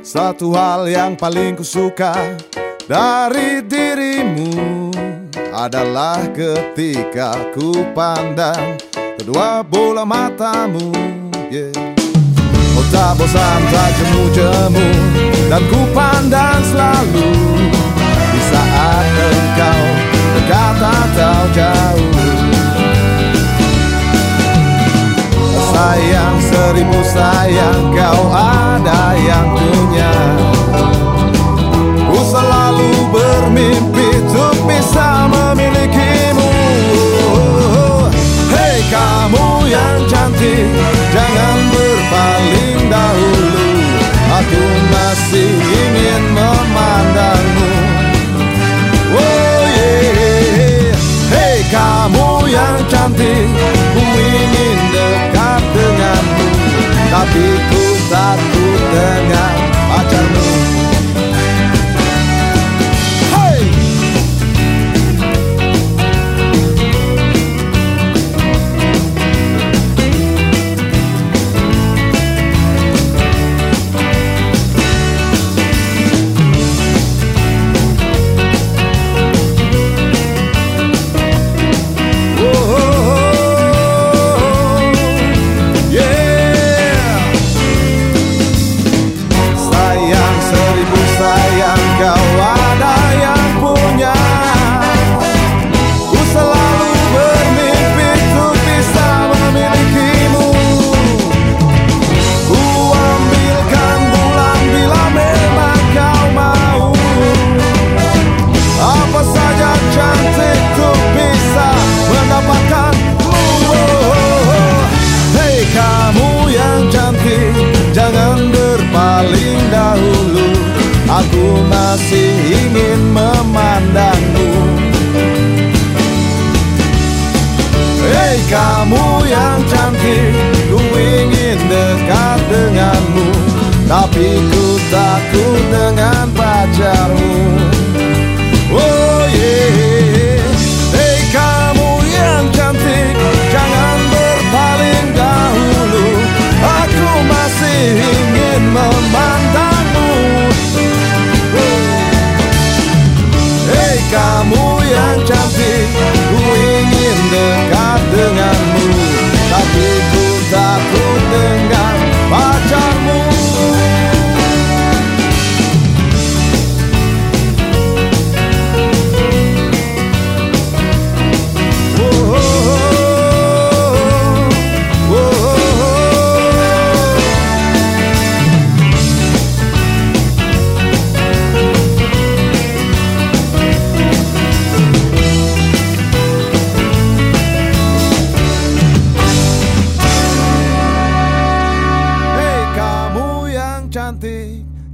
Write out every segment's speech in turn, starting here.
Satu hal yang paling kusuka dari dirimu adalah ketika ku pandang kedua bola matamu. Yeah. Oh tak bosan tak jemu-jemu dan ku pandang Sayang seribu sayang kau ada yang punya. Ku selalu bermimpi untuk bisa memilikimu. Hei kamu yang cantik Jangan berpaling dahulu. Aku masih ingin sayang masih ingin memandangmu. Hei kamu yang cantik Ku ingin dekat denganmu. Tapi ku takut dengan pacarmu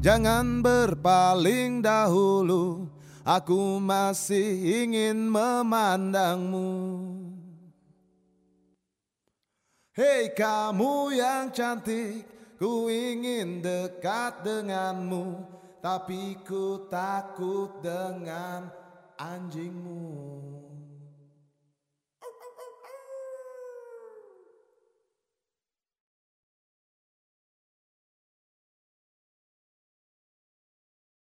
Jangan berpaling dahulu. Aku masih ingin memandangmu. Hei kamu yang cantik Ku ingin dekat denganmu Tapi ku takut dengan anjingmu